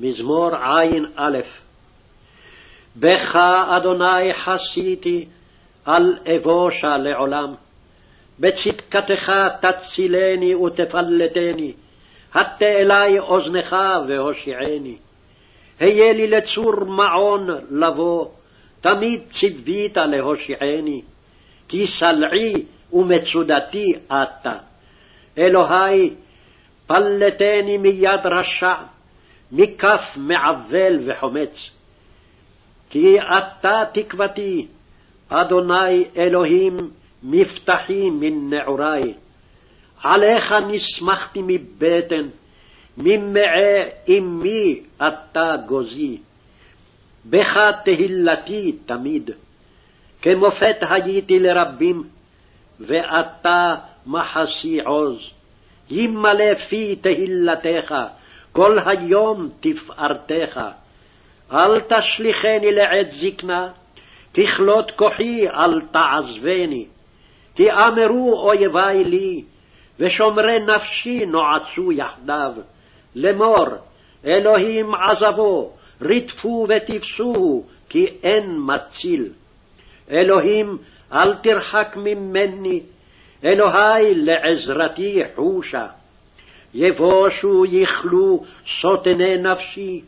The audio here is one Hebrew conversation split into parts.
מזמור ע"א בך, אדוני, חסיתי, אל אבושה לעולם. בצדקתך תצילני ותפלטני, הטה אלי אוזנך והושיעני. היה לי לצור מעון לבוא, תמיד ציווית להושיעני, כי סלעי ומצודתי אתה. אלוהי, פלטני מיד רשע, מכף מעוול וחומץ. כי אתה תקוותי, אדוני אלוהים, מבטחי מן נעורי. עליך נסמכתי מבטן, ממעי אמי אתה גוזי. בך תהילתי תמיד. כמופת הייתי לרבים, ואתה מחסי עוז. ימלא פי תהילתך, כל היום תפארתך. אל תשליכני לעת זקנה, ככלות כוחי אל תעזבני. כי אמרו אויבי לי, ושומרי נפשי נועצו יחדיו. לאמור, אלוהים עזבו, רדפו ותפסוהו, כי אין מציל. אלוהים, אל תרחק ממני, אלוהי לעזרתי חושה. יבושו יכלו סוטני נפשי,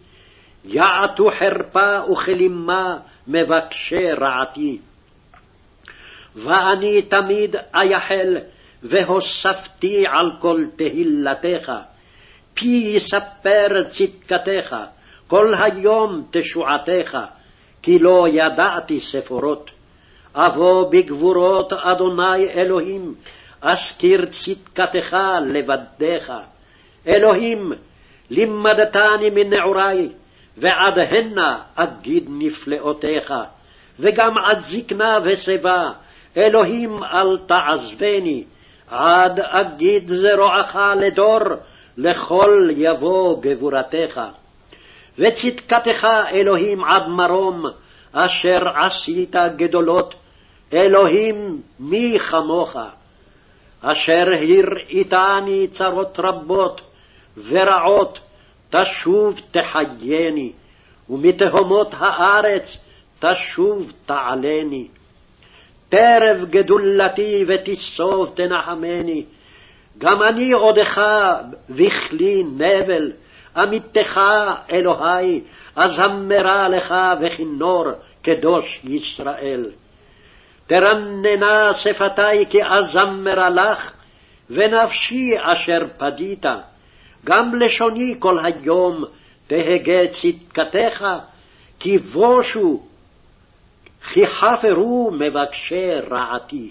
יעטו חרפה וכלימה מבקשי רעתי. ואני תמיד אייחל, והוספתי על כל תהילתך. פי יספר צדקתך, כל היום תשועתך, כי לא ידעתי ספורות. אבוא בגבורות אדוני אלוהים, אזכיר צדקתך לבדיך. אלוהים, לימדתני מנעורי, ועד הנה אגיד נפלאותיך, וגם עד זקנה ושיבה, אלוהים אל תעזבני, עד אגיד זרועך לדור, לכל יבוא גבורתך. וצדקתך, אלוהים, עד מרום, אשר עשית גדולות, אלוהים מי כמוך. אשר הראיתני צרות רבות ורעות, תשוב תחייני, ומתהומות הארץ תשוב תעלני. טרב גדולתי ותסוב תנחמני, גם אני עודך בכלי נבל, עמיתך אלוהי, אזמרה לך וכינור קדוש ישראל. תרננה שפתי כי אזמרה לך, ונפשי אשר פדית. גם לשוני כל היום תהגה צדקתך, כי בושו, כי חפרו מבקשי רעתי.